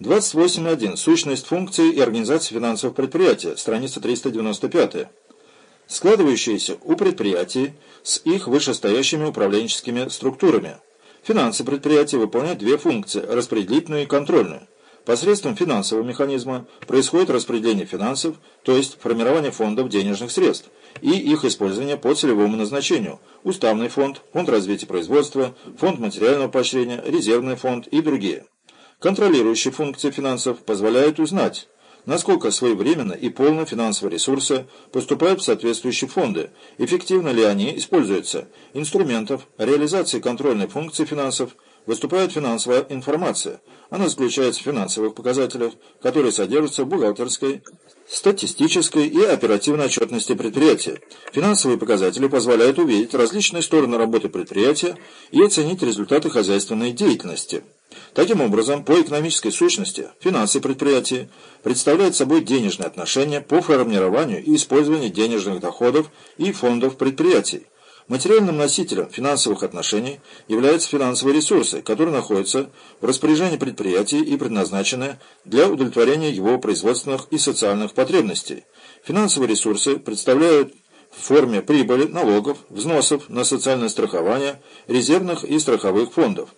28.1. Сущность функций и организации финансовых предприятий. Страница 395. Складывающиеся у предприятий с их вышестоящими управленческими структурами. Финансы предприятия выполняют две функции – распределительную и контрольную. Посредством финансового механизма происходит распределение финансов, то есть формирование фондов денежных средств и их использование по целевому назначению – уставный фонд, фонд развития производства, фонд материального поощрения, резервный фонд и другие. Контролирующие функции финансов позволяют узнать, насколько своевременно и полно финансовые ресурсы поступают в соответствующие фонды, эффективно ли они используются, инструментов реализации контрольной функции финансов выступает финансовая информация. Она заключается в финансовых показателях, которые содержатся в бухгалтерской, статистической и оперативной отчетности предприятия. Финансовые показатели позволяют увидеть различные стороны работы предприятия и оценить результаты хозяйственной деятельности. Таким образом, по экономической сущности, финансы предприятия представляют собой денежные отношения по формированию и использованию денежных доходов и фондов предприятий. Материальным носителем финансовых отношений являются финансовые ресурсы, которые находятся в распоряжении предприятия и предназначены для удовлетворения его производственных и социальных потребностей. Финансовые ресурсы представляют в форме прибыли, налогов, взносов на социальное страхование, резервных и страховых фондов.